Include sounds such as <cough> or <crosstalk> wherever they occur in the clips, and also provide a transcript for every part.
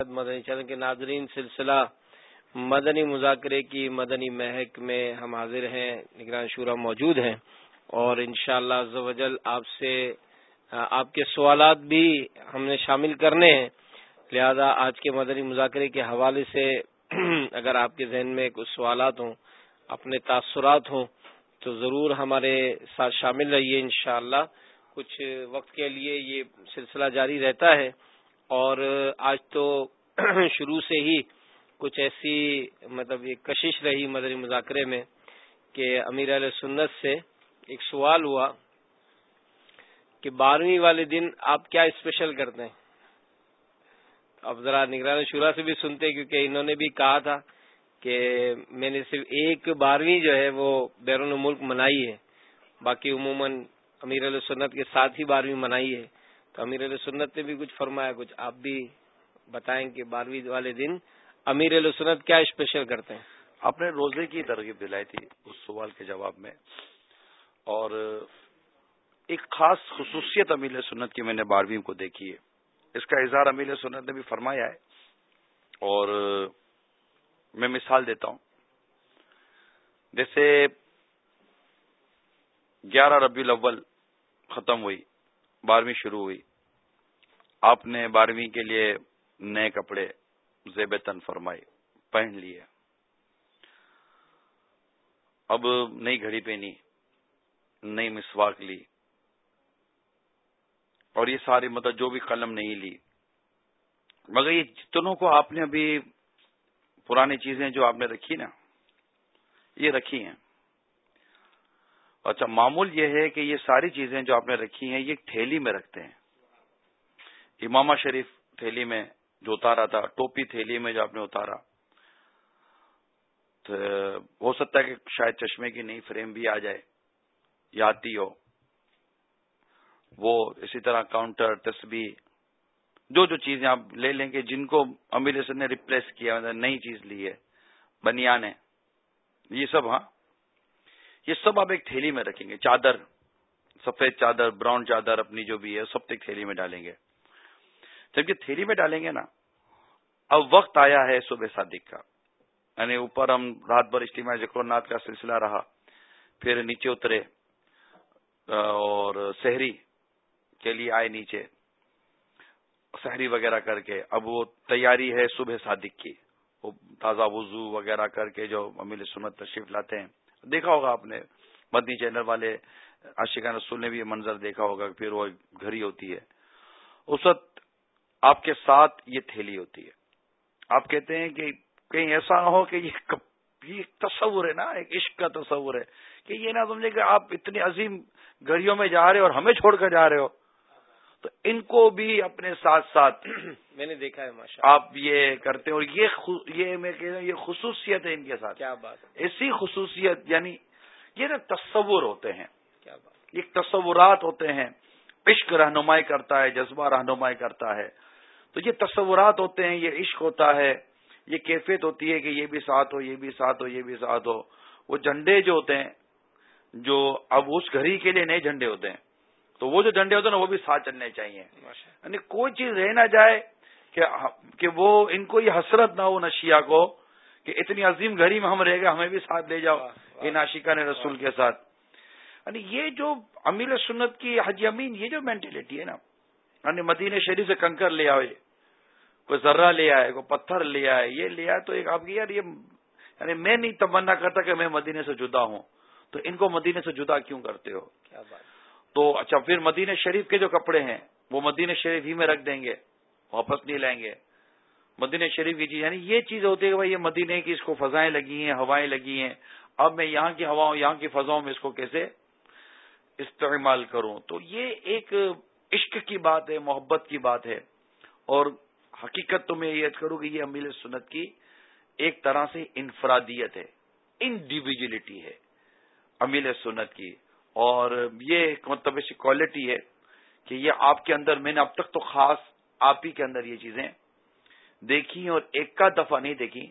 مدنی channel کے ناظرین، سلسلہ مدنی مذاکرے کی مدنی مہک میں ہم حاضر ہیں، نگران شورا موجود ہیں اور انشاءاللہ شاء اللہ آپ سے، آپ کے سوالات بھی ہم نے شامل کرنے ہیں۔ لہذا آج کے مدنی مذاکرے کے حوالے سے <clears throat> اگر آپ کے ذہن میں کچھ سوالات ہوں، اپنے تاثرات ہوں، تو ضرور ہمارے ساتھ شامل رہیے انشاءاللہ۔ کچھ وقت کے لیے یہ سلسلہ جاری رہتا ہے۔ اور آج تو <clears throat> شروع سے ہی کچھ ایسی مطلب ایک کشش رہی مدری مذاکرے میں کہ امیر علیہ سنت سے ایک سوال ہوا کہ بارہویں والے دن آپ کیا اسپیشل کرتے ہیں؟ اب ذرا نگران شورا سے بھی سنتے کیونکہ انہوں نے بھی کہا تھا کہ میں نے صرف ایک بارہویں جو ہے وہ بیرون ملک منائی ہے، باقی عموماً امیر علیہ سنت کے ساتھ ہی بارہویں منائی ہے۔ تو امیر علیہ سنت نے بھی کچھ فرمایا، کچھ آپ بھی بتائیں کہ بارہویں والے دن امیر علیہ سنت کیا اسپیشل کرتے ہیں؟ آپ نے روزے کی ترغیب دلائی تھی اس سوال کے جواب میں اور ایک خاص خصوصیت امیر سنت کی میں نے بارہویں کو دیکھی ہے۔ اس کا اظہار امیر سنت نے بھی فرمایا ہے اور میں مثال دیتا ہوں۔ جیسے گیارہ ربیع الاول ختم ہوئی، بارہویں شروع ہوئی۔ آپ نے بارہویں کے لیے نئے کپڑے زیب تن فرمائے، پہن لیے۔ اب نئی گھڑی پہنی، نئی مسواک لی۔ اور یہ ساری مطلب جو بھی قلم نہیں لی۔ مگر یہ جتنوں کو آپ نے ابھی پرانی چیزیں جو آپ نے رکھی نا، یہ رکھی ہیں۔ اچھا معمول یہ ہے کہ یہ ساری چیزیں جو آپ نے رکھی ہیں، یہ ایک تھیلی میں رکھتے ہیں۔ امامہ شریف تھیلی میں جو اتارا تھا، ٹوپی تھیلی میں جو آپ نے اتارا، تو ہو سکتا ہے کہ شاید چشمے کی نئی فریم بھی آ جائے یا آتی ہو۔ وہ اسی طرح کاؤنٹر تسبیح، جو جو چیزیں آپ لے لیں گے، جن کو امیر حسن نے ریپلیس کیا نئی چیز لی ہے بنیانے یہ سب ہاں یہ سب آپ ایک تھیلی میں رکھیں گے، چادر، سفید چادر براؤن چادر اپنی جو بھی ہے، سب ایک تھیلی میں ڈالیں گے۔ جب یہ تھیلی میں ڈالیں گے نا، اب وقت آیا ہے صبح صادق کا۔ یعنی اوپر ہم رات بھر اجتماع ذکر نات کا سلسلہ رہا، پھر نیچے اترے اور شہری کے لیے آئے نیچے۔ شہری وغیرہ کر کے، اب وہ تیاری ہے صبح صادق کی۔ وہ تازہ وضو وغیرہ کر کے جو امیل سنت تشریف لاتے ہیں۔ دیکھا ہوگا آپ نے، مدنی چینل والے عاشقان رسول نے بھی یہ منظر دیکھا ہوگا پھر وہ گھڑی ہوتی ہے۔ اس وقت آپ کے ساتھ یہ تھیلی ہوتی ہے۔ آپ کہتے ہیں کہ کہیں ایسا نہ ہو کہ یہ یہ تصور ہے نا ایک عشق کا تصور ہے کہ یہ نہ سمجھے کہ آپ اتنی عظیم گھڑیوں میں جا رہے ہو اور ہمیں چھوڑ کر جا رہے ہو۔ تو ان کو بھی اپنے ساتھ ساتھ <clears throat> میں نے دیکھا ہے آپ یہ کرتے ہیں اور یہ یہ میں کہہ رہا ہوں یہ خصوصیت ہے ان کے ساتھ۔ کیا بات ایسی خصوصیت یعنی یہ نا تصور ہوتے ہیں۔ کیا بات یہ تصورات ہوتے ہیں۔ عشق رہنمائی کرتا ہے جذبہ رہنمائی کرتا ہے۔ تو یہ تصورات ہوتے ہیں یہ عشق ہوتا ہے یہ کیفیت ہوتی ہے کہ یہ بھی ساتھ ہو یہ بھی ساتھ ہو یہ بھی ساتھ ہو۔ وہ جھنڈے جو ہوتے ہیں جو اب اس گھڑی کے لیے نئے جھنڈے ہوتے ہیں تو وہ جو ڈنڈے ہوتے ہیں نا وہ بھی ساتھ چلنے چاہیے۔ یعنی کوئی چیز رہ نہ جائے کہ وہ ان کو یہ حسرت نہ ہو نشیا کو کہ اتنی عظیم گھڑی میں ہم رہ گئے ہمیں بھی ساتھ لے جاؤ یہ ناشکا نے رسول کے ساتھ۔ یعنی یہ جو امیر سنت کی حج امین یہ جو مینٹلٹی ہے نا یعنی مدینہ شریف سے کنکر لے آئے کوئی ذرہ لے آئے کوئی پتھر لے آئے یہ لے آئے تو ایک آپ کی یار یہ یعنی میں نہیں تمنا کرتا کہ میں مدینے سے جدا ہوں۔ تو ان کو مدینے سے جدا کیوں کرتے ہو؟ کیا بات۔ تو اچھا پھر مدینہ شریف کے جو کپڑے ہیں وہ مدینہ شریف ہی میں رکھ دیں گے واپس نہیں لائیں گے۔ مدینہ شریف کی چیز یعنی یہ چیز ہوتی ہے کہ بھائی یہ مدینے کی اس کو فضائیں لگی ہیں ہوائیں لگی ہیں۔ اب میں یہاں کی ہواؤں یہاں کی فضاؤں میں اس کو کیسے استعمال کروں؟ تو یہ ایک عشق کی بات ہے محبت کی بات ہے۔ اور حقیقت تو میں یہ کروں کہ یہ امیل سنت کی ایک طرح سے انفرادیت ہے انڈیویجلٹی ہے امیل سنت کی۔ اور یہ ایک مطلب ایسی کوالٹی ہے کہ یہ آپ کے اندر، میں نے اب تک تو خاص آپ ہی کے اندر یہ چیزیں دیکھی اور ایک کا دفعہ نہیں دیکھی۔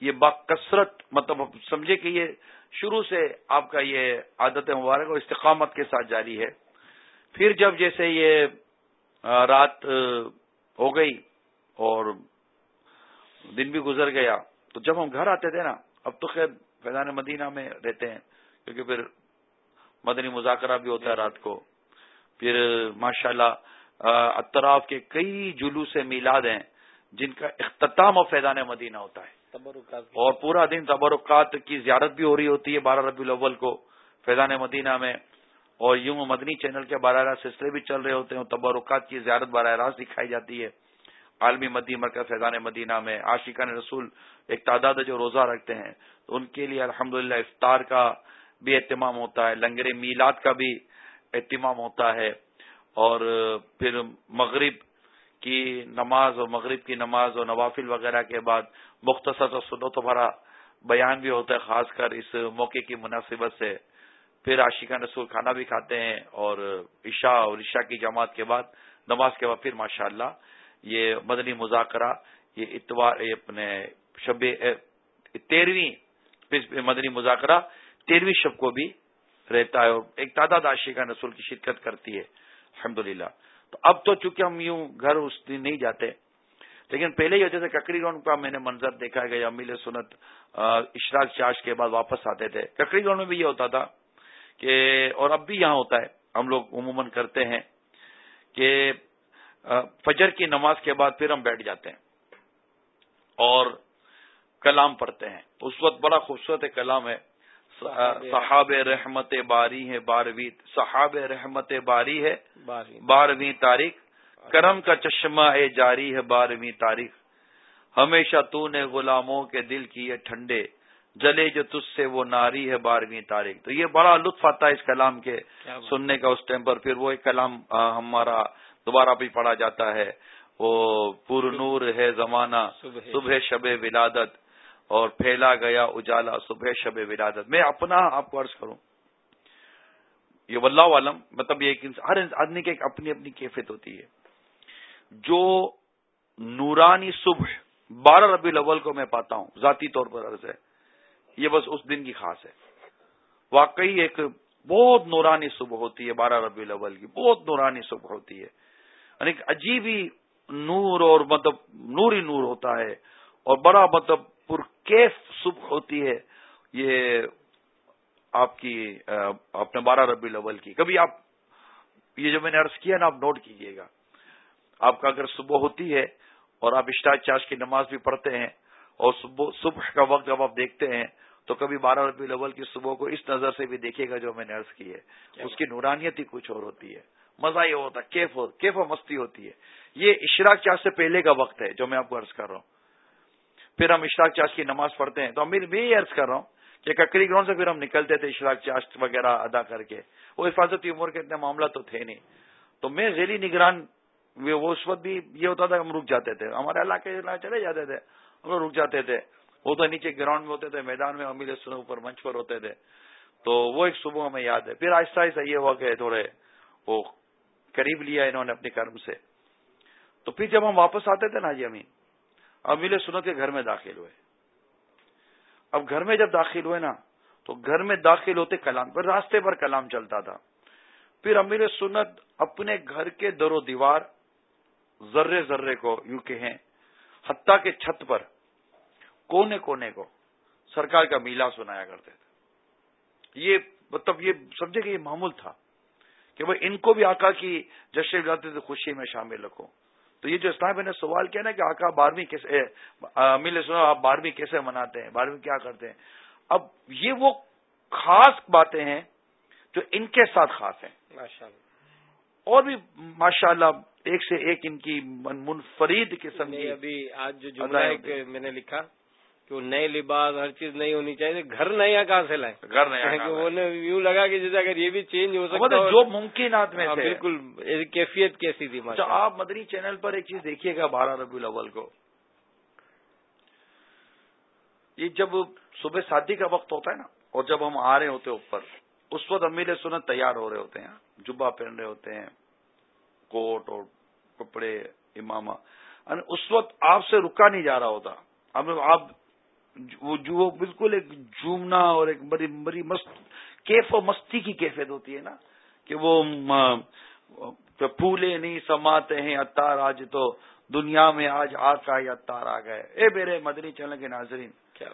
یہ با کثرت مطلب سمجھے کہ یہ شروع سے آپ کا یہ عادت مبارک اور استقامت کے ساتھ جاری ہے۔ پھر جب جیسے یہ رات ہو گئی اور دن بھی گزر گیا۔ تو جب ہم گھر آتے تھے نا اب تو خیر فیضان مدینہ میں رہتے ہیں کیونکہ پھر مدنی مذاکرہ بھی ہوتا ہے رات کو۔ پھر ماشاء اللہ اطراف کے کئی جلوس میلاد ہیں جن کا اختتام اور فیضان مدینہ ہوتا ہے۔ اور پورا دن تبرکات کی زیارت بھی ہو رہی ہوتی ہے بارہ ربی الاول کو فیضان مدینہ میں۔ اور یوں مدنی چینل کے براہ راست سلسلے بھی چل رہے ہوتے ہیں تبرکات کی زیارت براہ راست دکھائی جاتی ہے۔ عالمی مدی مرکز فیضان مدینہ میں عاشقان رسول ایک تعداد جو روزہ رکھتے ہیں، تو ان کے لیے الحمد افطار کا بھی اہتمام ہوتا ہے، لنگر میلاد کا بھی اہتمام ہوتا ہے، اور پھر مغرب کی نماز اور مغرب کی نماز اور نوافل وغیرہ کے بعد مختصر اور سنو تو بھرا بیان بھی ہوتا ہے، خاص کر اس موقع کی مناسبت سے۔ پھر عاشقہ رسول کھانا بھی کھاتے ہیں اور عشاء اور عشاء کی جماعت کے بعد، نماز کے بعد پھر ماشاء اللہ یہ مدنی مذاکرہ، یہ اتوار اپنے شب تیرہویں مدنی مذاکرہ تیرہویں شب کو بھی رہتا ہے اور ایک تعداد عاشقہ رسول کی شرکت کرتی ہے۔ الحمد تو اب تو چونکہ ہم یوں گھر اس دن نہیں جاتے، لیکن پہلے ہی ہوتے تھے ککڑی گراؤنڈ کا میں نے منظر دیکھا گیا امیل سنت اشراق چاش کے بعد واپس آتے تھے۔ ککڑی گراؤنڈ میں بھی یہ ہوتا تھا کہ، اور اب بھی یہاں ہوتا ہے۔ ہم لوگ عموماً کرتے ہیں کہ فجر کی نماز کے بعد پھر ہم بیٹھ جاتے ہیں اور کلام پڑھتے ہیں۔ اس وقت بڑا خوبصورت کلام ہے۔ صحاب رحمت باری ہے بارہویں صحاب رحمت باری ہے بارہویں۔ تاریخ۔ کرم کا چشمہ ہے جاری ہے بارہویں تاریخ۔ ہمیشہ تو نے غلاموں کے دل کیے ٹھنڈے جلے جو تج سے وہ ناری ہے بارہویں تاریخ۔ تو یہ بڑا لطف آتا ہے اس کلام کے سننے کا اس ٹائم پر۔ پھر وہ ایک کلام ہمارا دوبارہ بھی پڑھا جاتا ہے۔ وہ پر نور ہے زمانہ صبح شب ولادت۔ اور پھیلا گیا اجالا صبح شب ولادت۔ میں اپنا آپ کو عرض کروں یہ واللہ عالم مطلب یہ ہر آدمی کی ایک اپنی اپنی کیفیت ہوتی ہے۔ جو نورانی صبح بارہ ربی الاول کو میں پاتا ہوں ذاتی طور پر عرض ہے یہ بس اس دن کی خاص ہے۔ واقعی ایک بہت نورانی صبح ہوتی ہے بارہ ربی الاول کی بہت نورانی صبح ہوتی ہے۔ یعنی عجیب ہی نور اور مطلب نور ہی نور ہوتا ہے اور بڑا مطلب پرکیف صبح ہوتی ہے یہ آپ کی اپنے بارہ ربی الاول کی۔ کبھی آپ یہ جو میں نے عرض کیا نا آپ نوٹ کیجیے گا۔ آپ کا اگر صبح ہوتی ہے اور آپ اشتاق چاش کی نماز بھی پڑھتے ہیں اور صبح کا وقت جب آپ دیکھتے ہیں تو کبھی بارہ ربی الاول کی صبح کو اس نظر سے بھی دیکھے گا جو میں نے عرض کی ہے۔ اس کی نورانیت ہی کچھ اور ہوتی ہے۔ مزہ یہ ہوتا ہے، کیف ہو، کیف و مستی ہوتی ہے۔ یہ اشراق چاش سے پہلے کا وقت ہے جو میں آپ کو عرض کر رہا ہوں۔ پھر ہم اشراق چاش کی نماز پڑھتے ہیں۔ تو امیر میں یہ عرض کر رہا ہوں کہ ککری گراؤنڈ سے پھر ہم نکلتے تھے اشراق چاش وغیرہ ادا کر کے۔ وہ حفاظتی عمر کے اتنے معاملہ تو تھے نہیں۔ تو میں ذیلی نگران، وہ اس وقت بھی یہ ہوتا تھا کہ ہم رک جاتے تھے۔ ہمارے علاقے چلے جاتے تھے۔ ہم لوگ رک جاتے تھے۔ وہ تو نیچے گراؤنڈ میں ہوتے تھے، میدان میں امیر سن اوپر منچ پر ہوتے تھے۔ تو وہ ایک صبح ہمیں یاد ہے۔ پھر آہستہ آہستہ یہ ہوا کہ تھوڑے وہ قریب لیا انہوں نے اپنے کرم سے۔ تو پھر جب ہم واپس آتے تھے نا جی امین امیل سنت کے گھر میں داخل ہوئے۔ اب گھر میں جب داخل ہوئے نا، تو گھر میں داخل ہوتے کلام پر، راستے پر کلام چلتا تھا۔ پھر امیر سنت اپنے گھر کے در و دیوار ذرے ذرے کو، یوں کہیں، حتیٰ کے چھت پر، کونے کونے کو سرکار کا میلا سنایا کرتے تھے۔ یہ مطلب یہ، سمجھے کہ یہ معمول تھا۔ کہ وہ ان کو بھی آقا کی جشن تھے خوشی میں شامل رکھو۔ تو یہ جو اسلام نے سوال کیا نا کہ آقا بارہویں کیسے ملے سنا آپ بارہویں کیسے مناتے ہیں؟ بارہویں کیا کرتے ہیں؟ اب یہ وہ خاص باتیں ہیں جو ان کے ساتھ خاص ہیں۔ اور بھی ماشاء اللہ ایک سے ایک ان کی منفرید قسم کی ابھی آج جو جملہ میں نے لکھا کہ وہ نئے لباس ہر چیز نہیں ہونی چاہیے گھر نیا کہاں سے لائیں؟ گھر نیا یوں لگا کہ جیسے اگر یہ بھی چینج ہو سکتا ہے جو ممکنات میں ہاں، بالکل کیفیت کیسی تھی اچھا آپ مدنی چینل پر ایک چیز دیکھیے گا بارہ ربی الاول کو۔ یہ جب صبح شادی کا وقت ہوتا ہے نا اور جب ہم آ رہے ہوتے ہیں اوپر اس وقت امیر سنت تیار ہو رہے ہوتے ہیں۔ جبا پہن رہے ہوتے ہیں کوٹ اور کپڑے امامہ۔ اس وقت آپ سے رکا نہیں جا رہا ہوتا۔ اب آپ جو بالکل ایک جھومنا اور ایک بڑی بڑی مست کیف و مستی کی کیفیت ہوتی ہے نا کہ وہ پھولے نہیں سماتے ہیں اتار آج تو دنیا میں آج آقا یا تار آ گئے۔ اے میرے مدنی چلنے کے ناظرین کیا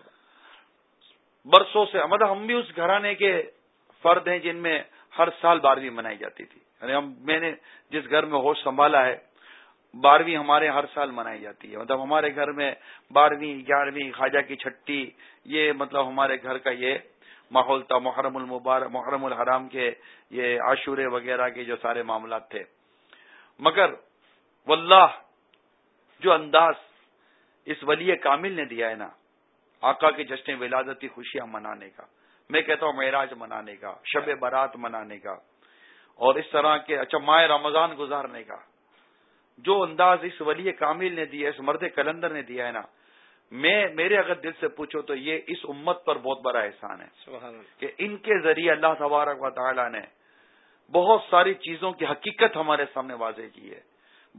برسوں سے مطلب ہم بھی اس گھرانے کے فرد ہیں جن میں ہر سال بارہویں منائی جاتی تھی۔ یعنی ہم میں نے جس گھر میں ہوش سنبھالا ہے بارہویں ہمارے ہر سال منائی جاتی ہے۔ مطلب ہمارے گھر میں بارہویں، گیارہویں خواجہ کی چھٹی، یہ مطلب ہمارے گھر کا یہ ماحول تھا۔ محرم المبارک، محرم الحرام کے یہ عاشورے وغیرہ کے جو سارے معاملات تھے۔ مگر واللہ، جو انداز اس ولی کامل نے دیا ہے نا، آقا کے جشن ولادتی خوشیاں منانے کا، میں کہتا ہوں معراج منانے کا، شب برات منانے کا، اور اس طرح کے اچھا ماہ رمضان گزارنے کا۔ جو انداز اس ولی کامل نے دیا اس مرد کلندر نے دیا ہے نا میں میرے اگر دل سے پوچھو تو یہ اس امت پر بہت بڑا احسان ہے کہ ان کے ذریعے اللہ تبارک و تعالی نے بہت ساری چیزوں کی حقیقت ہمارے سامنے واضح کی ہے۔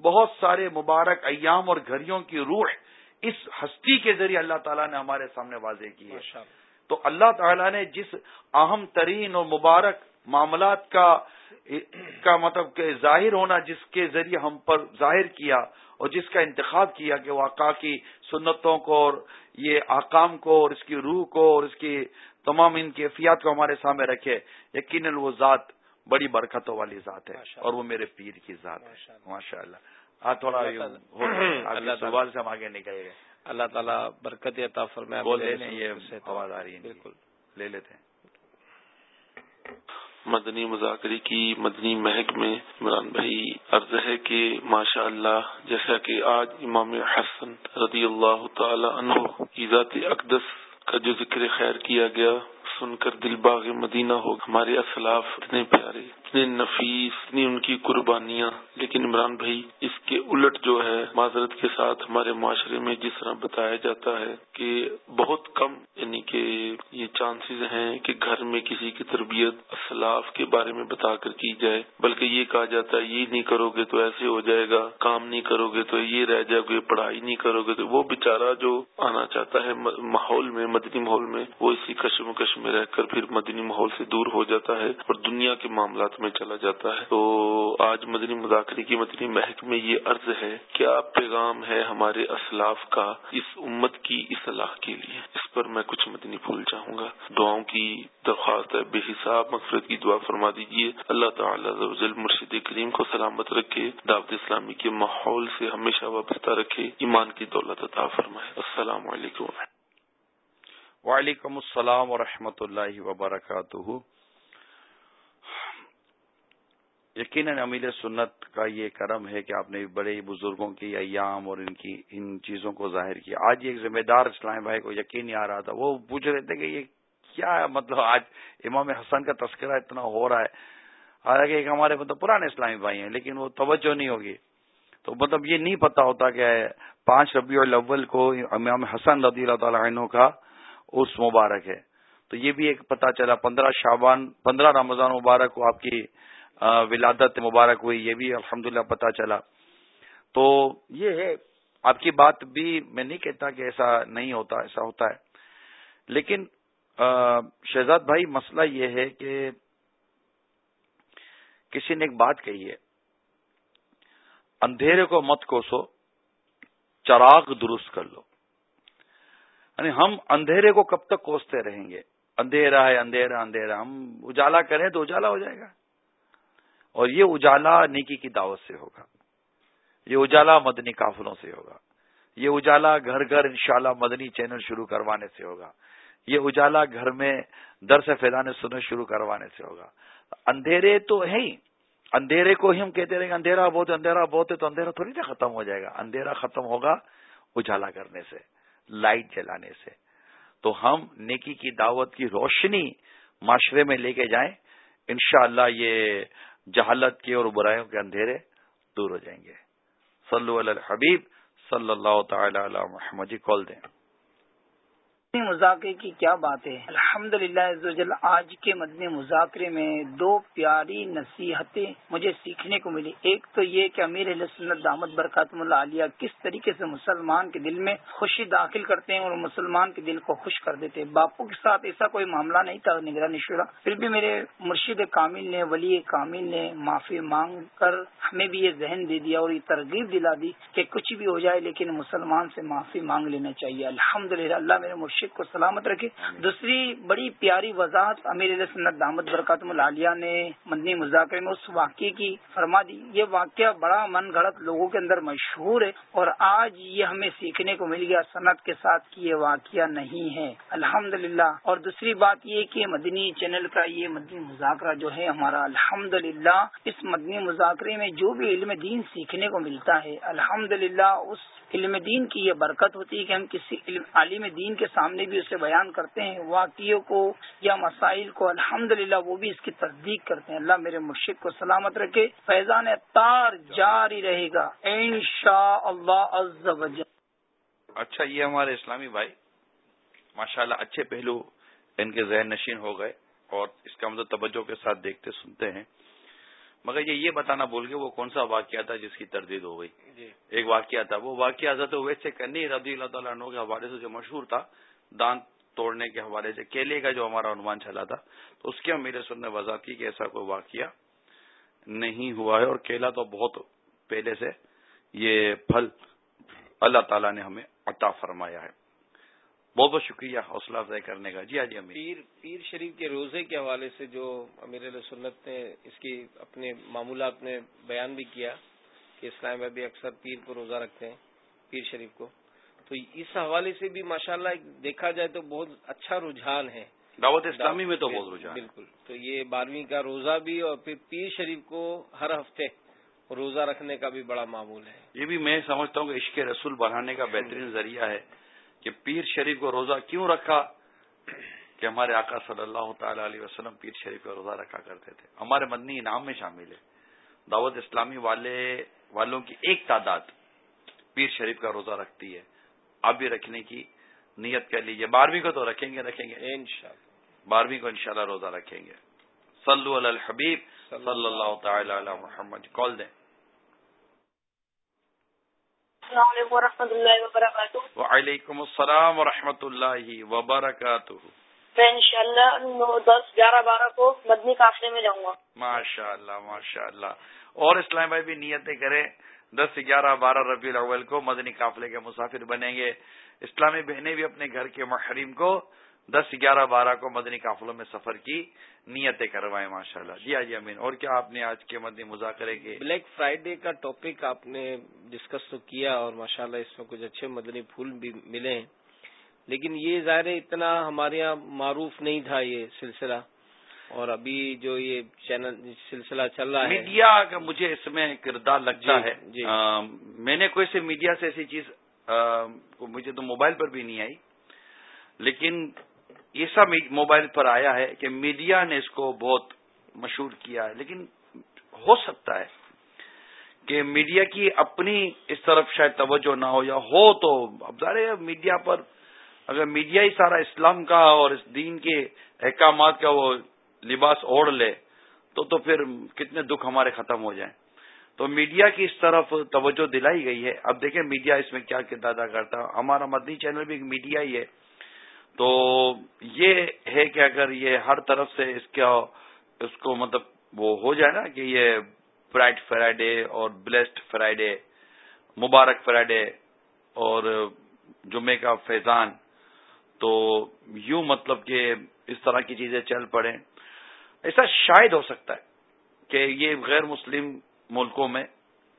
بہت سارے مبارک ایام اور گھڑیوں کی روح اس ہستی کے ذریعے اللہ تعالیٰ نے ہمارے سامنے واضح کی ہے۔ تو اللہ تعالیٰ نے جس اہم ترین اور مبارک معاملات کا کا مطلب کہ ظاہر ہونا جس کے ذریعے ہم پر ظاہر کیا اور جس کا انتخاب کیا کہ وہ آقا کی سنتوں کو اور یہ آکام کو اور اس کی روح کو اور اس کی تمام ان کیفیات کو ہمارے سامنے رکھے یقیناً وہ ذات بڑی برکتوں والی ذات ہے اور وہ میرے پیر کی ذات ہے۔ ماشاء اللہ تھوڑا اللہ <clears throat> سے ہم آگے نکل گئے اللہ تعالیٰ برکت عطا فرمائے۔ بول رہے یہ آواز آ رہی ہے۔ بالکل۔ لے لیتے ہیں۔ مدنی مذاکرے کی مدنی مہک میں عمران بھائی عرض ہے کہ ماشاء اللہ جیسا کہ آج امام حسن رضی اللہ تعالی عنہ ذات اقدس کا جو ذکر خیر کیا گیا، سن کر دل باغ مدینہ ہو، ہمارے اسلاف اتنے پیارے اتنے نفیس، اتنی ان کی قربانیاں۔ لیکن عمران بھائی، اس کے الٹ جو ہے معذرت کے ساتھ ہمارے معاشرے میں جس طرح بتایا جاتا ہے کہ بہت کم یعنی کہ یہ چانسز ہیں کہ گھر میں کسی کی تربیت اسلاف کے بارے میں بتا کر کی جائے۔ بلکہ یہ کہا جاتا ہے، یہ نہیں کرو گے تو ایسے ہو جائے گا، کام نہیں کرو گے تو یہ رہ جائے گے پڑھائی نہیں کرو گے تو۔ وہ بےچارا جو آنا چاہتا ہے ماحول میں، مدنی ماحول میں، وہ اسی کشم میں رہ کر پھر مدنی ماحول سے دور ہو جاتا ہے اور دنیا کے معاملات میں چلا جاتا ہے۔ تو آج مدنی مذاکرے کی مدنی محک میں یہ عرض ہے، کیا پیغام ہے ہمارے اسلاف کا اس امت کی اصلاح کے لیے؟ اس پر میں کچھ مدنی بھول چاہوں گا۔ دعاؤں کی درخواست ہے، بے حساب مغفرت کی دعا فرما دیجیے اللہ تعالیٰ مرشد کریم کو سلامت رکھے، دعوت اسلامی کے ماحول سے ہمیشہ وابستہ رکھے، ایمان کی دولت عطا فرمائے۔ السلام علیکم وعلیکم السلام ورحمۃ اللہ وبرکاتہ۔ یقیناً امیر سنت کا یہ کرم ہے کہ آپ نے بڑے بزرگوں کی ایام اور ان کی، ان چیزوں کو ظاہر کیا۔ آج ایک ذمہ دار اسلام بھائی کو یقین نہیں آ رہا تھا۔ وہ پوچھ رہے تھے کہ یہ کیا ہے مطلب آج امام حسن کا تذکرہ اتنا ہو رہا ہے۔ حالانکہ ایک ہمارے مطلب پرانے اسلامی بھائی ہیں، لیکن وہ توجہ نہیں ہوگی۔ تو مطلب یہ نہیں پتا ہوتا کہ پانچ ربیع الاول کو امام حسن رضی اللہ تعالیٰ عنہ کا اس مبارک ہے۔ تو یہ بھی ایک پتا چلا، پندرہ شابان پندرہ رمضان مبارک کو آپ کی ولادت مبارک ہوئی، یہ بھی الحمد للہ پتا چلا۔ تو یہ ہے، آپ کی بات بھی میں نہیں کہتا کہ ایسا نہیں ہوتا، ایسا ہوتا ہے۔ لیکن شہزاد بھائی، مسئلہ یہ ہے کہ کسی نے ایک بات کہی ہے۔ اندھیرے کو مت کوسو، چراغ درست کر لو۔ یعنی ہم اندھیرے کو کب تک کوستے رہیں گے؟ اندھیرا ہے، اندھیرا اندھیرا۔ ہم اجالا کریں تو اجالا ہو جائے گا۔ اور یہ اجالا نیکی کی دعوت سے ہوگا۔ یہ اجالا مدنی کافلوں سے ہوگا۔ یہ اجالا گھر گھر انشاءاللہ مدنی چینل شروع کروانے سے ہوگا۔ یہ اجالا گھر میں در سے فیلانے سننے شروع کروانے سے ہوگا۔ اندھیرے تو ہے ہی۔ اندھیرے کو ہی ہم کہتے رہیں گے، اندھیرا بہت اندھیرا بہت ہے تو اندھیرا تھوڑی نا ختم ہو جائے گا۔ اندھیرا ختم ہوگا اجالا کرنے سے، لائٹ جلانے سے۔ تو ہم نیکی کی دعوت کی روشنی معاشرے میں لے کے جائیں۔ انشاءاللہ یہ جہالت کے اور برائیوں کے اندھیرے دور ہو جائیں گے۔ صلو علی الحبیب، صلی اللہ تعالی علی محمد جی کال دیں۔ مدنی مذاکرے کی کیا بات ہے الحمد للہ آج کے مدنی مذاکرے میں دو پیاری نصیحتیں مجھے سیکھنے کو ملی۔ ایک تو یہ کہ امیر علیہ سنت دامت برکاتم اللہ علیہ کس طریقے سے مسلمان کے دل میں خوشی داخل کرتے ہیں اور مسلمان کے دل کو خوش کر دیتے ہیں۔ باپو کے ساتھ ایسا کوئی معاملہ نہیں تھا، نگرانی شورا۔ پھر بھی میرے مرشد کامل نے، ولی کامل نے معافی مانگ کر ہمیں بھی یہ ذہن دے دیا اور یہ ترغیب دلا دی کہ کچھ بھی ہو جائے لیکن مسلمان سے معافی مانگ لینا چاہیے۔ الحمد اللہ میرے مرشد مرشد کو سلامت رکھے۔ دوسری بڑی پیاری وضاحت امیر علیہ سنت دامد برکاتم العالیہ نے مدنی مذاکرے میں اس واقعے کی فرما دی۔ یہ واقعہ بڑا من گھڑت لوگوں کے اندر مشہور ہے اور آج یہ ہمیں سیکھنے کو مل گیا صنعت کے ساتھ کہ یہ واقعہ نہیں ہے۔ الحمد اور دوسری بات یہ کہ مدنی چینل کا یہ مدنی مذاکرہ جو ہے ہمارا الحمد اس مدنی مذاکرے میں جو بھی علم دین سیکھنے کو ملتا ہے الحمد اس علم دین کی یہ برکت ہوتی ہے کہ ہم کسی علم عالم دین کے سامنے بھی اسے بیان کرتے ہیں واقعوں کو یا مسائل کو الحمد وہ بھی اس کی تصدیق کرتے ہیں۔ اللہ میرے مرشد کو سلامت رکھے فیضان تار جاری رہے گا ان شاء اللہ اچھا یہ ہمارے اسلامی بھائی ماشاء اللہ اچھے پہلو ان کے ذہن نشین ہو گئے اور اس کا مطلب توجہ کے ساتھ دیکھتے سنتے ہیں۔ مگر یہ یہ بتانا بول گئے وہ کون سا واقعہ تھا جس کی تردید ہو گئی؟ جی۔ ایک واقعہ تھا وہ واقعہ حضرت ویسے کرنی رضی اللہ تعالیٰ عنہ کے حوالے سے جو مشہور تھا دانت توڑنے کے حوالے سے کیلے کا جو ہمارا عنوان چلا تھا، تو اس کے ہم میرے سن نے وضاحت کی کہ ایسا کوئی واقعہ نہیں ہوا ہے اور کیلا تو بہت پہلے سے یہ پھل اللہ تعالیٰ نے ہمیں عطا فرمایا ہے۔ بہت بہت شکریہ حوصلہ افزائی کرنے کا۔ جی ہاں جی امیر۔ پیر پیر شریف کے روزے کے حوالے سے جو امیر علیہ سنت نے اس کی اپنے معمولات میں بیان بھی کیا کہ اسلام میں بھی اکثر پیر کو روزہ رکھتے ہیں، پیر شریف کو۔ تو اس حوالے سے بھی ماشاءاللہ دیکھا جائے تو بہت اچھا رجحان ہے۔ دعوت اسلامی میں تو بہت رجحان بالکل۔ تو یہ بارہویں کا روزہ بھی اور پھر پیر شریف کو ہر ہفتے روزہ رکھنے کا بھی بڑا معمول ہے۔ یہ بھی میں سمجھتا ہوں کہ عشق رسول بڑھانے کا بہترین ذریعہ ہے کہ پیر شریف کو روزہ کیوں رکھا کہ ہمارے آقا صلی اللہ تعالی علیہ وسلم پیر شریف کا روزہ رکھا کرتے تھے۔ ہمارے مدنی انعام میں شامل ہے۔ دعوت اسلامی والے والوں کی ایک تعداد پیر شریف کا روزہ رکھتی ہے۔ آپ بھی رکھنے کی نیت کر لیجیے بارہویں کو تو رکھیں گے رکھیں گے۔ بارہویں کو انشاءاللہ روزہ رکھیں گے۔ صلو علی الحبیب صلی اللہ تعالی علی محمد۔ کال دیں۔ السلام علیکم و اللہ وبرکاتہ۔ وعلیکم السلام و اللہ وبرکاتہ۔ میں ان شاء اللہ نو دس گیارہ بارہ کو مدنی قافلے میں جاؤں گا۔ ماشاء اللہ ماشاء اللہ اور اسلام بھائی بھی نیتیں کریں۔ دس گیارہ بارہ ربیع الاول کو مدنی قافلے کے مسافر بنیں گے۔ اسلامی بہنیں بھی اپنے گھر کے محرم کو دس گیارہ بارہ کو مدنی قافلوں میں سفر کی نیتیں کروائیں ماشاء اللہ جی جی امین۔ اور کیا آپ نے آج کے مدنی مذاکرے کے بلیک فرائیڈے کا ٹاپک آپ نے ڈسکس تو کیا اور ماشاء اللہ اس میں کچھ اچھے مدنی پھول بھی ملے ہیں۔ لیکن یہ ظاہر اتنا ہمارے یہاں معروف نہیں تھا یہ سلسلہ۔ اور ابھی جو یہ چینل سلسلہ چل رہا ہے۔ میڈیا کا مجھے اس میں کردار لگتا جی، ہے۔ جی۔ میں نے کوئی سے میڈیا سے ایسی چیز مجھے تو موبائل پر بھی نہیں آئی۔ لیکن ایسا موبائل پر آیا ہے کہ میڈیا نے اس کو بہت مشہور کیا ہے۔ لیکن ہو سکتا ہے کہ میڈیا کی اپنی اس طرف شاید توجہ نہ ہو یا ہو تو اب ظاہر میڈیا پر اگر میڈیا ہی سارا اسلام کا اور اس دین کے احکامات کا وہ لباس اوڑھ لے، تو تو پھر کتنے دکھ ہمارے ختم ہو جائیں۔ تو میڈیا کی اس طرف توجہ دلائی گئی ہے۔ اب دیکھیں میڈیا اس میں کیا کردار ادا کرتا ہے۔ ہمارا مدنی چینل بھی ایک میڈیا ہی ہے۔ تو یہ ہے کہ اگر یہ ہر طرف سے اس کا، اس کو مطلب وہ ہو جائے نا کہ یہ برائٹ فرائیڈے اور بلیسڈ فرائیڈے، مبارک فرائیڈے اور جمعے کا فیضان، تو یوں مطلب کہ اس طرح کی چیزیں چل پڑیں۔ ایسا شاید ہو سکتا ہے کہ یہ غیر مسلم ملکوں میں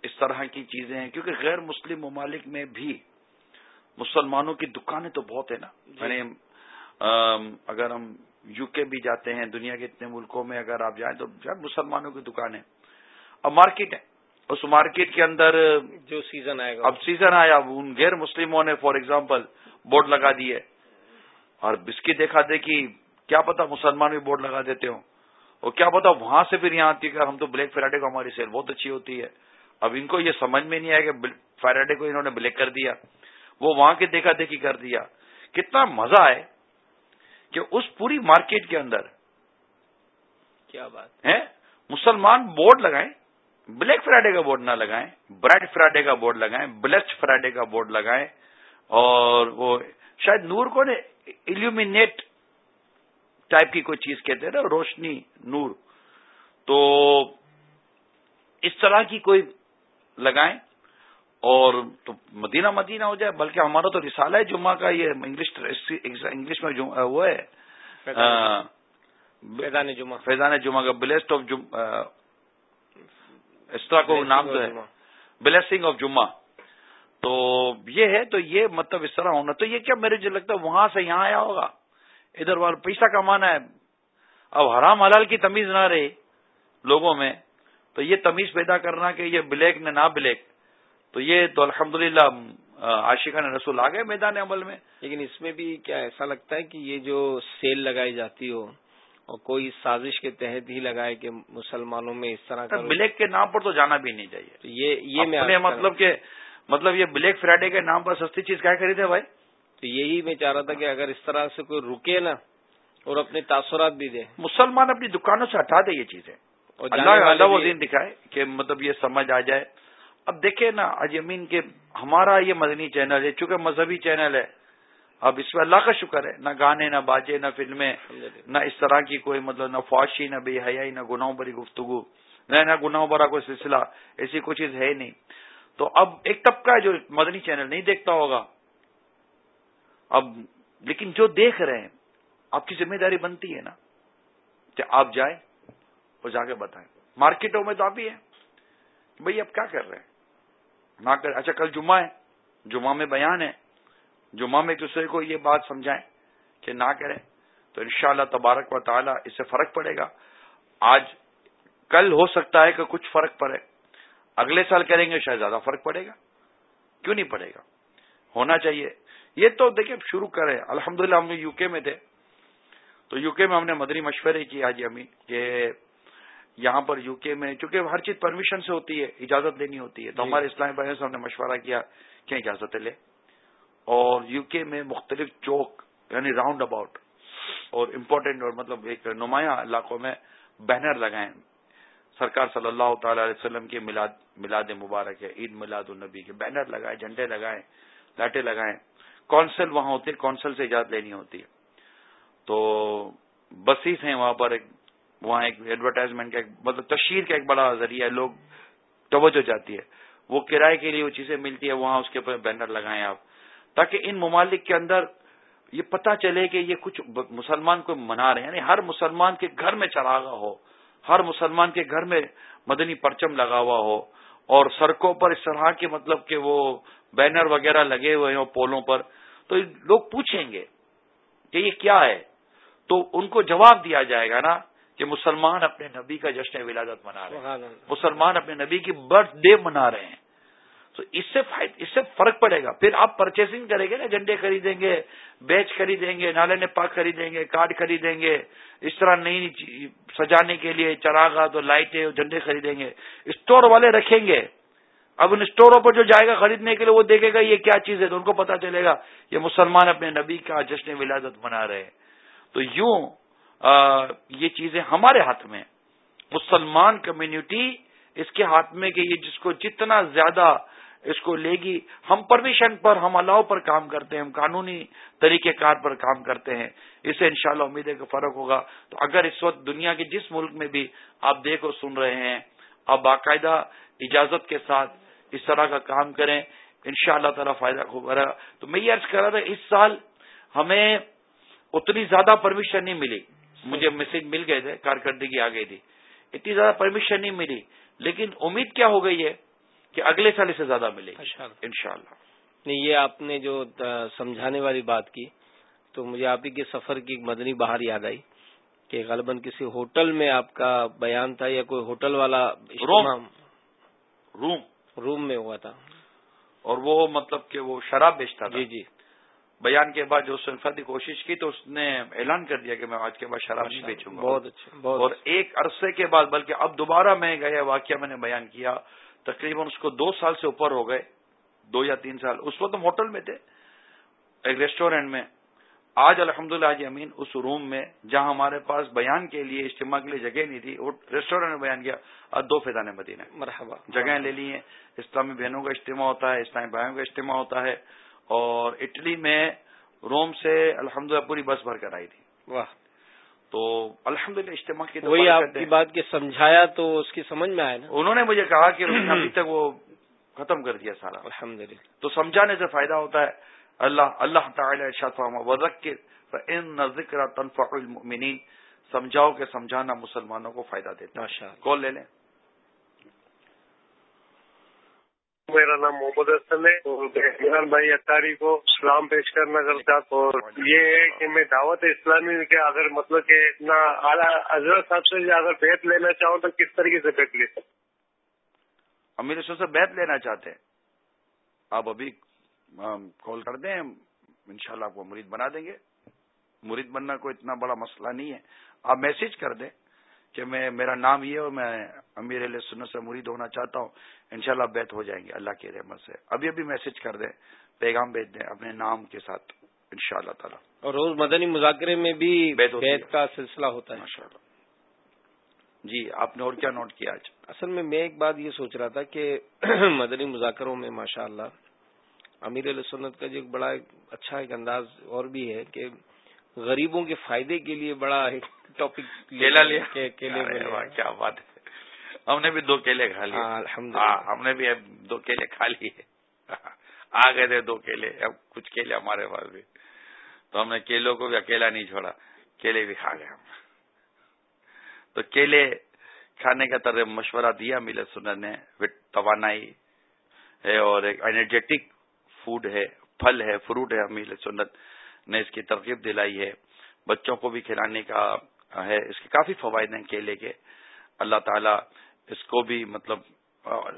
اس طرح کی چیزیں ہیں کیونکہ غیر مسلم ممالک میں بھی مسلمانوں کی دکانیں تو بہت ہیں نا۔ یعنی اگر ہم یو کے بھی جاتے ہیں دنیا کے اتنے ملکوں میں اگر آپ جائیں تو مسلمانوں کی دکانیں۔ اب مارکیٹ ہے۔ اس مارکیٹ کے اندر جو سیزن آئے گا۔ اب سیزن آیا ان غیر مسلموں نے فار ایگزامپل بورڈ لگا دیے اور بسکی دیکھا دے کہ کیا پتا مسلمان بھی بورڈ لگا دیتے ہوں۔ اور کیا پتا وہاں سے پھر یہاں آتی ہے کہ ہم تو بلیک فرائیڈے کو ہماری سیل بہت اچھی ہوتی ہے۔ اب ان کو یہ سمجھ میں نہیں آیا کہ فرائیڈے کو انہوں نے بلیک کر دیا۔ وہ وہاں کے دیکھا دیکھی کر دیا۔ کتنا مزہ ہے کہ اس پوری مارکیٹ کے اندر کیا بات۔ ہے مسلمان بورڈ لگائیں بلیک فرائیڈے کا بورڈ نہ لگائیں برائٹ فرائیڈے کا بورڈ لگائیں بلیسڈ فرائیڈے کا بورڈ لگائیں اور وہ شاید نور کو نے ایلومینیٹ ٹائپ کی کوئی چیز کہتے ہیں نا روشنی نور۔ تو اس طرح کی کوئی لگائیں اور تو مدینہ مدینہ ہو جائے بلکہ ہمارا تو رسالہ ہے جمعہ کا یہ انگلش انگلش میں وہ ہے فیضان جمعہ۔ فیضان جمعہ کا بلیسٹ آف اس طرح کو نام تو ہے۔ بلیسنگ آف جمعہ۔ تو یہ ہے تو یہ مطلب اس طرح ہونا۔ تو یہ کیا میرے جو لگتا ہے وہاں سے یہاں آیا ہوگا۔ ادھر وال پیسہ کمانا ہے۔ اب حرام حلال کی تمیز نہ رہے لوگوں میں تو یہ تمیز پیدا کرنا کہ یہ بلیک نے نہ بلیک۔ تو یہ تو الحمدللہ للہ عاشقہ نے رسول آ گئے میدان عمل میں۔ لیکن اس میں بھی کیا ایسا لگتا ہے کہ یہ جو سیل لگائی جاتی ہو اور کوئی سازش کے تحت ہی لگائے کہ مسلمانوں میں اس طرح کا بلیک کے نام پر تو جانا بھی نہیں چاہیے۔ یہ یہ مطلب کہ مطلب یہ بلیک فرائیڈے کے نام پر سستی چیز کیا خریدے بھائی؟ تو یہی میں چاہ رہا تھا کہ اگر اس طرح سے کوئی رکے نا اور اپنے تاثرات بھی دے۔ مسلمان اپنی دکانوں سے ہٹا دے یہ چیزیں۔ اللہ اللہ وہ دین دکھائے کہ مطلب یہ سمجھ آ جائے۔ اب دیکھیں نا اجمین کے ہمارا یہ مدنی چینل ہے چونکہ مذہبی چینل ہے۔ اب اس میں اللہ کا شکر ہے نہ گانے نہ باجے نہ فلمیں نہ اس طرح کی کوئی مطلب نہ فواشی نہ بے حیائی نہ گناہوں بری گفتگو نہ نہ گناہوں برا کوئی سلسلہ ایسی کوئی چیز ہے نہیں۔ تو اب ایک طبقہ ہے جو مدنی چینل نہیں دیکھتا ہوگا۔ اب لیکن جو دیکھ رہے ہیں، آپ کی ذمہ داری بنتی ہے نا؟ کہ آپ جائیں اور جا کے بتائیں۔ مارکیٹوں میں تو آپ ہی ہیں بھائی اب کیا کر رہے ہیں؟ نہ کر اچھا کل جمعہ ہے۔ جمعہ میں بیان ہے۔ جمعہ میں ایک دوسرے کو یہ بات سمجھائیں کہ نہ کریں۔ تو انشاءاللہ تبارک و تعالی اس سے فرق پڑے گا۔ آج کل ہو سکتا ہے کہ کچھ فرق پڑے۔ اگلے سال کریں گے، شاید زیادہ فرق پڑے گا۔ کیوں نہیں پڑے گا؟ ہونا چاہیے۔ یہ تو دیکھیں شروع کریں۔ الحمد للہ ہم یو کے میں تھے۔ تو یو کے میں ہم نے مدری مشورے کی حاجی امی کہ یہاں پر یو کے میں چونکہ ہر چیز پرمیشن سے ہوتی ہے اجازت لینی ہوتی ہے۔ تو جی۔ ہمارے اسلامی بھائیوں سے ہم نے مشورہ کیا کہ اجازت لے اور یو کے میں مختلف چوک یعنی راؤنڈ اباؤٹ اور امپورٹینٹ اور مطلب ایک نمایاں علاقوں میں بینر لگائیں۔ سرکار صلی اللہ تعالی علیہ وسلم کے میلاد میلاد مبارک ہے عید میلاد النبی کے بینر لگائیں جھنڈے لگائیں لاٹیں لگائیں۔ کونسل وہاں ہوتے کونسل سے اجازت لینی ہوتی ہے۔ تو بسیز ہیں وہاں پر ایک، وہاں ایک ایڈورٹائزمنٹ کا ایک مطلب تشہیر کا ایک بڑا ذریعہ ہے، لوگ توجہ جاتی ہے۔ وہ کرائے کے لیے وہ چیزیں ملتی ہے وہاں اس کے اوپر بینر لگائیں آپ۔ تاکہ ان ممالک کے اندر یہ پتا چلے کہ یہ کچھ مسلمان کو منا رہے ہیں۔ یعنی ہر مسلمان کے گھر میں چراغا ہو، ہر مسلمان کے گھر میں مدنی پرچم لگا ہوا ہو، اور سڑکوں پر اس طرح کے مطلب کہ وہ بینر وغیرہ لگے ہوئے ہیں پولوں پر۔ تو لوگ پوچھیں گے کہ یہ کیا ہے؟ تو ان کو جواب دیا جائے گا نا کہ مسلمان اپنے نبی کا جشن ولادت منا رہے ہیں۔ مسلمان اپنے نبی کی برتھ ڈے منا رہے ہیں۔ تو اس سے اس سے فرق پڑے گا۔ پھر آپ پرچیزنگ کریں گے نا جھنڈے خریدیں گے بیچ خریدیں گے نالے نے پاک خریدیں گے کارڈ خریدیں گے۔ اس طرح نئی سجانے کے لیے چراغات اور لائٹیں اور جھنڈے خریدیں گے۔ اسٹور والے رکھیں گے۔ اب ان اسٹوروں پر جو جائے گا خریدنے کے لیے وہ دیکھے گا یہ کیا چیز ہے تو ان کو پتا چلے گا یہ مسلمان اپنے نبی کا جشن ولادت منا رہے ہیں۔ تو یوں یہ چیزیں ہمارے ہاتھ میں مسلمان کمیونٹی اس کے ہاتھ میں کہ یہ جس کو جتنا زیادہ اس کو لے گی، ہم پرمیشن پر، ہم الاؤ پر کام کرتے ہیں، ہم قانونی طریقہ کار پر کام کرتے ہیں۔ اسے انشاءاللہ امید ہے کہ فرق ہوگا۔ تو اگر اس وقت دنیا کے جس ملک میں بھی آپ دیکھو سن رہے ہیں آپ باقاعدہ اجازت کے ساتھ اس طرح کا کام کریں ان شاء اللہ تعالیٰ فائدہ ہوگا تو میں یہ عرض کر رہا تھا اس سال ہمیں اتنی زیادہ پرمیشن نہیں ملی۔ مجھے میسج مل گئے تھے کارکردگی آ گئی تھی۔ اتنی زیادہ پرمیشن نہیں ملی۔ لیکن امید کیا ہو گئی ہے کہ اگلے سال اسے زیادہ ملے ان شاء اللہ نہیں یہ آپ نے جو سمجھانے والی بات کی تو مجھے آپ ہی کے سفر کی ایک مدنی باہر یاد آئی کہ غالباً کسی ہوٹل میں آپ کا بیان تھا یا کوئی ہوٹل والا روم۔ روم میں ہوا تھا۔ اور وہ مطلب کہ وہ شراب بیچتا تھا۔ جی جی۔ بیان کے بعد جو سنفاتی کوشش کی تو اس نے اعلان کر دیا کہ میں آج کے بعد شراب نہیں بیچوں گا۔ بہت اچھا اور ایک عرصے کے بعد بلکہ اب دوبارہ میں گیا واقعہ میں نے بیان کیا تقریباً اس کو دو سال سے اوپر ہو گئے دو یا تین سال۔ اس وقت ہم ہوٹل میں تھے ایک ریسٹورینٹ میں۔ آج الحمد للہ جی امین اس روم میں جہاں ہمارے پاس بیان کے لیے اجتماع کے لیے جگہ نہیں تھی وہ ریسٹورینٹ میں بیان کیا اور دو فیضان مدینہ مرحبا۔ جگہیں لے لی ہیں۔ اسلامی بہنوں کا اجتماع ہوتا ہے اسلامی بھائیوں کا اجتماع ہوتا ہے۔ اور اٹلی میں روم سے الحمد پوری بس بھر کر آئی تھی۔ واہ۔ تو الحمد للہ اجتماع کی وہی آپ کی بات کے سمجھایا تو اس کی سمجھ میں آئے نا؟ انہوں نے مجھے کہا کہ <clears throat> ابھی تک وہ ختم کر دیا سارا۔ الحمد تو سمجھانے سے فائدہ ہوتا ہے۔ اللہ اللہ تعالی ان ذکر تنفع المؤمنین سمجھاؤ کہ سمجھانا مسلمانوں کو فائدہ دیتا ہے۔ کال لے لیں؟ میرا نام محمد حسن ہے اور بھائی اتاری کو سلام پیش کرنا کرتا اور یہ ہے کہ میں دعوت اسلامی کے اگر مطلب کہ اتنا اعلیٰ حضرت صاحب سے اگر بیت لینا چاہوں تو کس طریقے سے بیت لے؟ سکتے امیر سے بیت لینا چاہتے ہیں۔ آپ ابھی کال کر دیں انشاءاللہ آپ کو مرید بنا دیں گے۔ مرید بننا کوئی اتنا بڑا مسئلہ نہیں ہے۔ آپ میسج کر دیں کہ میں میرا نام یہ اور میں امیر علیہ سنت سے مرید ہونا چاہتا ہوں۔ انشاءاللہ بیت ہو جائیں گے اللہ کی رحمت سے۔ ابھی ابھی میسج کر دیں پیغام بھیج دیں اپنے نام کے ساتھ ان شاء اللہ تعالیٰ۔ اور روز مدنی مذاکرے میں بھی بیت, بیت کا سلسلہ ہوتا ہے۔ ماشاء اللہ جی آپ نے اور کیا نوٹ کیا آج؟ اصل میں میں ایک بات یہ سوچ رہا تھا کہ <clears throat> مدنی مذاکروں میں ماشاء اللہ امیر علیہ سنت کا جو ایک بڑا اچھا ایک انداز اور بھی ہے کہ غریبوں کے فائدے کے لیے بڑا ایک ٹاپک کیلا لیا۔ کیا بات ہے۔ ہم نے بھی دو کیلے کھا لیے۔ ہاں، ہاں، ہم نے بھی دو کیلے کھا لیے۔ آ گئے تھے دو کیلے اب کچھ کیلے ہمارے پاس بھی۔ تو ہم نے کیلوں کو بھی اکیلا نہیں چھوڑا کیلے بھی کھا گئے ہم۔ تو کیلے کھانے کا طرح مشورہ دیا ملے سنر نے توانائی ہے اور ایک انرجیٹک فوڈ ہے، پھل ہے، فروٹ ہے امیل سنت نے اس کی ترغیب دلائی ہے۔ بچوں کو بھی کھلانے کا ہے، اس کے کافی فوائد ہیں کیلے کے۔ اللہ تعالیٰ اس کو بھی مطلب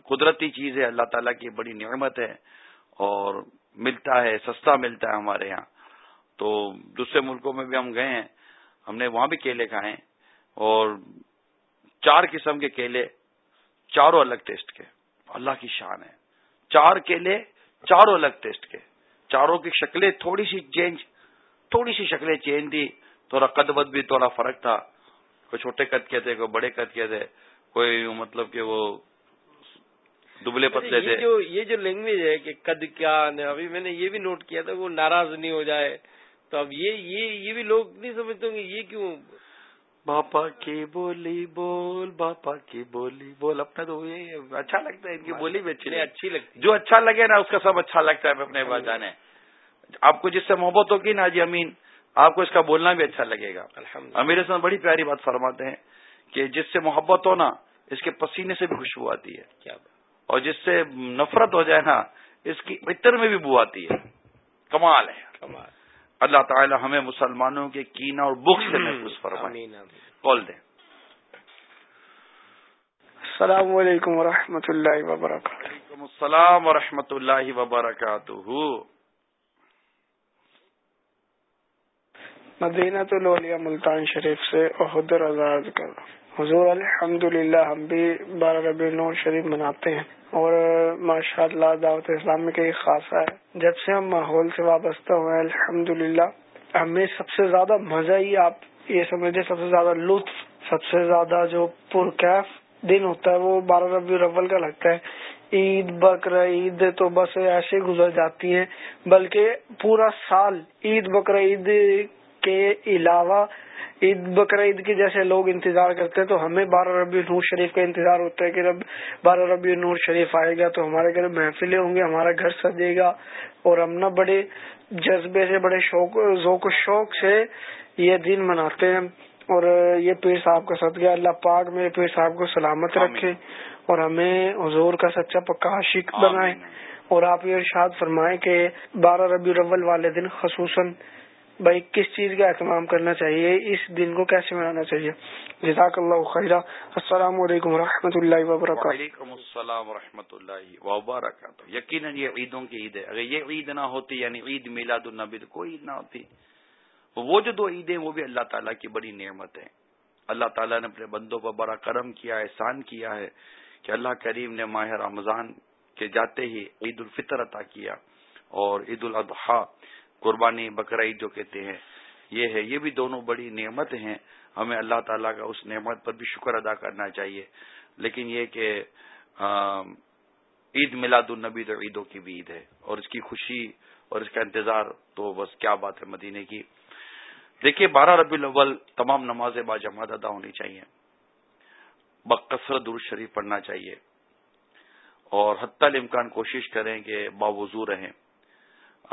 قدرتی چیز ہے، اللہ تعالیٰ کی بڑی نعمت ہے اور ملتا ہے، سستا ملتا ہے ہمارے یہاں۔ تو دوسرے ملکوں میں بھی ہم گئے ہیں، ہم نے وہاں بھی کیلے کھائے اور چار قسم کے کیلے، چاروں الگ ٹیسٹ کے۔ اللہ کی شان ہے۔ چار کیلے چاروں الگ ٹیسٹ کے چاروں کی شکلیں تھوڑی سی چینج تھوڑی سی شکلیں چینج تھی تھوڑا قد بد بھی تھوڑا فرق تھا۔ کوئی چھوٹے قد کے تھے کوئی بڑے قد کے تھے کوئی مطلب کہ وہ دبلے پتلے تھے۔ یہ جو لینگویج ہے کہ قد کیا ابھی میں نے یہ بھی نوٹ کیا تھا وہ ناراض نہیں ہو جائے۔ تو اب یہ یہ بھی لوگ نہیں سمجھتے ہوں گے یہ کیوں؟ باپا کی بولی بول باپا کی بولی بول۔ اپنا تو یہ اچھا لگتا ہے ان کی بولی بھی اچھی اچھی لگتی جو اچھا لگے نا اس کا سب اچھا لگتا ہے اپنے جانے آپ کو جس سے محبت ہوگی نا جی امین آپ کو اس کا بولنا بھی اچھا لگے گا۔ امیر سے بڑی پیاری بات فرماتے ہیں کہ جس سے محبت ہو نا اس کے پسینے سے بھی خوشبو آتی ہے۔ کیا اور جس سے نفرت ہو جائے نا اس کی عطر میں بھی بو آتی ہے۔ کمال ہے۔ کمال۔ اللہ تعالی ہمیں مسلمانوں کے کینا اور بخ سے محفوظ فرمائے۔ کال دیں۔ السلام علیکم و اللہ وبرکاتہ۔ وعلیکم السلام و اللہ وبرکاتہ۔ مدینہ تو لولیا ملتان شریف سے عہدر آزاد کر حضور الحمد للہ ہم بھی بارہ ربی نور شریف مناتے ہیں اور ماشاء اللہ دعوت اسلامی کا ایک خاصا ہے۔ جب سے ہم ماحول سے وابستہ ہوئے الحمد للہ ہمیں سب سے زیادہ مزہ ہی آپ یہ سمجھے سب سے زیادہ لطف، سب سے زیادہ جو پرکیف دن ہوتا ہے، وہ بارہ ربی الاول کا لگتا ہے۔ عید بقر عید تو بس ایسے گزر جاتی ہیں، بلکہ پورا سال عید بقر عید کے علاوہ عید بقر عید کی جیسے لوگ انتظار کرتے ہیں تو ہمیں بارہ ربی نور شریف کا انتظار ہوتا ہے کہ جب بارہ ربی نور شریف آئے گا تو ہمارے گھر محفلیں ہوں گے ہمارا گھر سجے گا اور ہم نا بڑے جذبے سے بڑے شوق ذوق و شوق سے یہ دن مناتے ہیں اور یہ پیر صاحب کا گیا اللہ پاک میں پیر صاحب کو سلامت رکھے اور ہمیں حضور کا سچا پکا عاشق بنائے اور آپ یہ ارشاد فرمائیں کہ بارہ ربی رول والے دن خصوصاً بھائی، کس چیز کا اہتمام کرنا چاہیے؟ اس دن کو کیسے منانا چاہیے؟ جزاک اللہ خیرہ السلام علیکم و اللہ وبرکاتہ۔ وعلیکم السلام و رحمۃ اللہ وبرکاتہ۔ یقیناً یہ عیدوں کی عید ہے۔ اگر یہ عید نہ ہوتی یعنی عید میلاد النبی، کوئی عید نہ ہوتی، وہ جو دو عیدیں، وہ بھی اللہ تعالیٰ کی بڑی نعمت ہے اللہ تعالیٰ نے اپنے بندوں پر بڑا کرم کیا، احسان کیا ہے کہ اللہ کریم نے ماہ رمضان کے جاتے ہی عید الفطر عطا کیا اور عید الاضحیٰ قربانی بقر عید جو کہتے ہیں، یہ ہے، یہ بھی دونوں بڑی نعمت ہیں۔ ہمیں اللہ تعالیٰ کا اس نعمت پر بھی شکر ادا کرنا چاہیے۔ لیکن یہ کہ عید میلاد النبی تو عیدوں کی بھی عید ہے۔ اور اس کی خوشی اور اس کا انتظار تو بس کیا بات ہے مدینے کی۔ دیکھیے، بارہ ربی الاول تمام نمازیں با جماعت ادا ہونی چاہیے۔ بکثرت در شریف پڑھنا چاہیے۔ اور حتی الامکان کوشش کریں کہ باوضو رہیں۔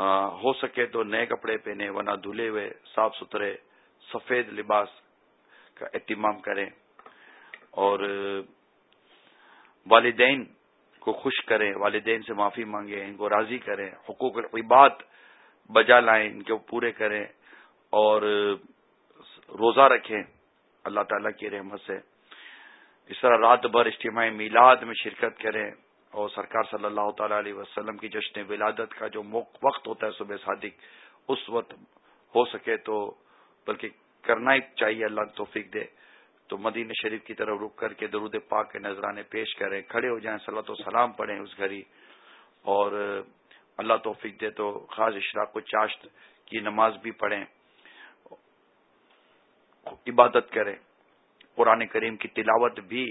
ہو سکے تو نئے کپڑے پہنے، ورنہ دھلے ہوئے، صاف ستھرے، سفید لباس کا اہتمام کریں۔ اور، والدین کو خوش کریں، والدین سے معافی مانگیں، ان کو راضی کریں، حقوق العباد بجا لائیں، ان کو پورے کریں۔ اور، روزہ رکھیں، اللہ تعالی کی رحمت سے۔ اس طرح رات بھر اجتماعی میلاد میں شرکت کریں۔ اور سرکار صلی اللہ تعالی علیہ وسلم کی جشن ولادت کا جو وقت ہوتا ہے صبح صادق، اس وقت ہو سکے تو، بلکہ کرنا ہی چاہیے، اللہ توفیق دے۔ تو مدینہ شریف کی طرف رک کر کے درود پاک کے نذرانے پیش کریں، کھڑے ہو جائیں صلاح و سلام پڑھیں اس گھڑی۔ اور اللہ توفیق دے تو خاص اشراق و چاشت کی نماز بھی پڑھیں۔ عبادت کریں۔ قرآن کریم کی تلاوت بھی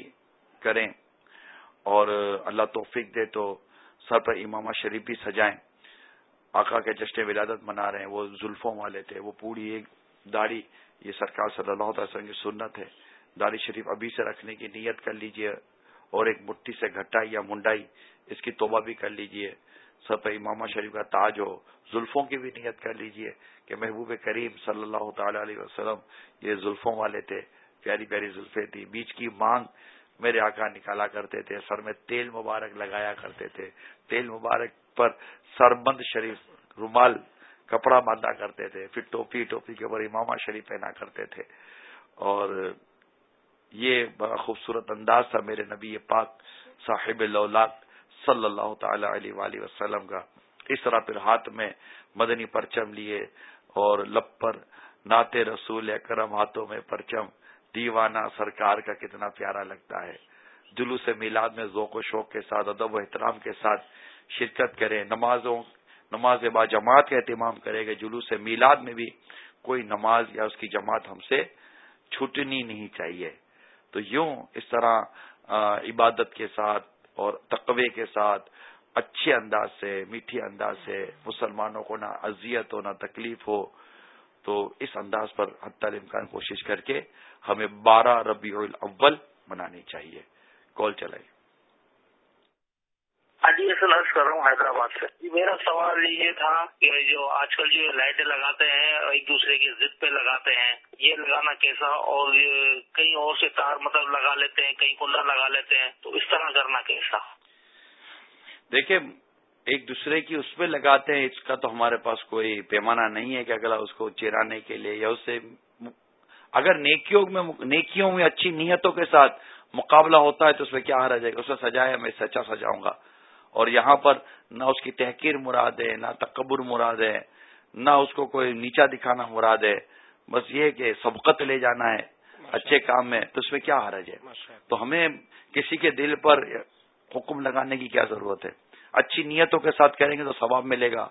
کریں۔ اور اللہ توفیق دے تو سر پر امامہ شریف بھی سجائیں۔ آقا کے جشن ولادت منا رہے ہیں، وہ زلفوں والے تھے، وہ پوری ایک داڑھی، یہ سرکار صلی اللہ تعالی وسلم کی سنت ہے۔ داڑھی شریف ابھی سے رکھنے کی نیت کر لیجیے اور ایک مٹھی سے گھٹائی یا منڈائی، اس کی توبہ بھی کر لیجیے۔ سر پر امامہ شریف کا تاج ہو، زلفوں کی بھی نیت کر لیجیے کہ محبوب کریم صلی اللہ تعالی علیہ وسلم یہ زلفوں والے تھے، پیاری پیاری زلفے تھی بیچ کی مانگ میرے آقا نکالا کرتے تھے، سر میں تیل مبارک لگایا کرتے تھے۔ تیل مبارک پر سربند شریف رومال کپڑا باندھا کرتے تھے، پھر ٹوپی ٹوپی کے اوپر امامہ شریف پہنا کرتے تھے۔ اور یہ بڑا خوبصورت انداز تھا میرے نبی پاک صاحب اللہ صلی اللہ تعالی علیہ وآلہ وسلم کا۔ اس طرح پھر ہاتھ میں مدنی پرچم لیے اور لپ پر ناتے رسول کرم ہاتھوں میں پرچم دیوانہ سرکار کا کتنا پیارا لگتا ہے۔ جلوس میلاد میں ذوق و شوق کے ساتھ، ادب و احترام کے ساتھ شرکت کریں نمازوں، نماز با جماعت کا اہتمام کرے گا۔ جلوس میلاد میں بھی کوئی نماز یا اس کی جماعت ہم سے چھوٹنی نہیں چاہیے۔ تو یوں اس طرح عبادت کے ساتھ اور تقوی کے ساتھ، اچھے انداز سے میٹھی انداز سے مسلمانوں کو نہ اذیت ہو، نہ تکلیف ہو تو اس انداز پر حتی الامکان کوشش کر کے ہمیں بارہ ربیع الاول منانی چاہیے۔ کال چلائے علی اصل عرض کر رہا ہوں حیدرآباد سے۔ جی، میرا سوال یہ تھا کہ جو آج کل جو لائٹیں لگاتے ہیں ایک دوسرے کی ضد پہ لگاتے ہیں یہ لگانا کیسا؟ اور کہیں اور سے تار مطلب لگا لیتے ہیں کہیں کنڈا لگا لیتے ہیں تو اس طرح کرنا کیسا؟ دیکھیں ایک دوسرے کی اس پہ لگاتے ہیں اس کا تو ہمارے پاس کوئی پیمانہ نہیں ہے کہ اگلا اس کو چرانے کے لیے یا اس سے اگر نیکیوں میں نیکیوں میں اچھی نیتوں کے ساتھ مقابلہ ہوتا ہے تو اس میں کیا ہرا جائے گا اسے سجایا میں سچا سجاؤں گا۔ اور یہاں پر نہ اس کی تحقیر مراد ہے نہ تکبر مراد ہے نہ اس کو کوئی نیچا دکھانا مراد ہے۔ بس یہ کہ سبقت لے جانا ہے اچھے کام میں تو اس میں کیا حرج ہے؟ تو ہمیں کسی کے دل پر حکم لگانے کی کیا ضرورت ہے؟ اچھی نیتوں کے ساتھ کریں گے تو ثواب ملے گا۔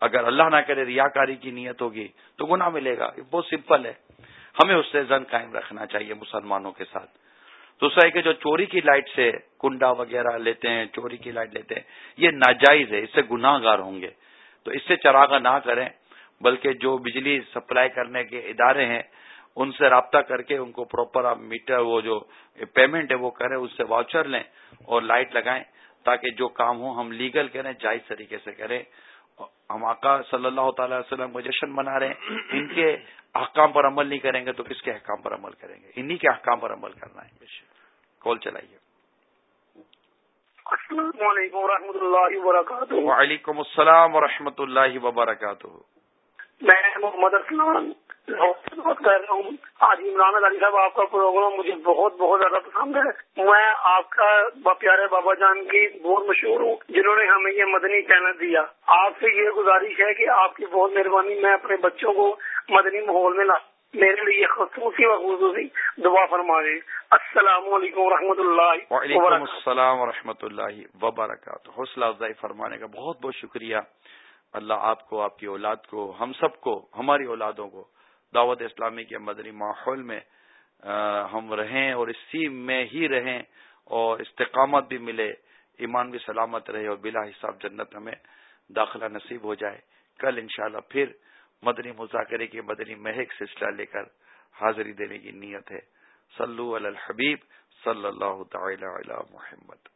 اگر اللہ نہ کرے، ریاکاری کی نیت ہوگی تو گناہ ملے گا۔ یہ بہت سمپل ہے۔ ہمیں اس سے زن قائم رکھنا چاہیے مسلمانوں کے ساتھ۔ دوسرا ہے کہ جو چوری کی لائٹ سے کنڈا وغیرہ لیتے ہیں، چوری کی لائٹ لیتے ہیں، یہ ناجائز ہے، اس سے گناہ گار ہوں گے۔ تو اس سے چراغا نہ کریں، بلکہ جو بجلی سپلائی کرنے کے ادارے ہیں، ان سے رابطہ کر کے ان کو پراپر آپ میٹر وہ جو پیمنٹ ہے وہ کریں، اس سے واؤچر لیں اور لائٹ لگائیں۔ تاکہ جو کام ہو ہم لیگل کریں جائز طریقے سے کریں۔ ہم آقا صلی اللہ تعالی وسلم کو جشن منا رہے ہیں۔ ان کے احکام پر عمل نہیں کریں گے تو کس کے احکام پر عمل کریں گے؟ انہی کے احکام پر عمل کرنا ہے۔ کال چلائیے۔ السلام علیکم و اللہ وبرکاتہ۔ وعلیکم السلام و اللہ وبرکاتہ۔ میں محمد اسلام بات کر رہا ہوں۔ آج عمران علی صاحب آپ کا پروگرام مجھے بہت بہت زیادہ پسند ہے۔ میں آپ کا پیارے بابا جان کی بہت مشہور ہوں جنہوں نے ہمیں یہ مدنی چینل دیا۔ آپ سے یہ گزارش ہے کہ آپ کی بہت مہربانی میں اپنے بچوں کو مدنی ماحول میں لا میرے لیے خصوصی و خصوصی دعا فرما دے۔ السلام علیکم و رحمۃ اللہ وعلیکم السلام و رحمۃ اللہ وبرکاتہ۔ حوصلہ افزائی فرمانے کا بہت بہت شکریہ۔ اللہ آپ کو، آپ کی اولاد کو، ہم سب کو، ہماری اولادوں کو دعوت اسلامی کے مدنی ماحول میں ہم رہیں اور اسی میں ہی رہیں اور استقامت بھی ملے، ایمان بھی سلامت رہے اور بلا حساب جنت ہمیں داخلہ نصیب ہو جائے۔ کل انشاءاللہ پھر مدنی مذاکرے کی مدنی مہک سلسلہ لے کر حاضری دینے کی نیت ہے۔ صلو علی الحبیب صلی اللہ تعالی علی محمد۔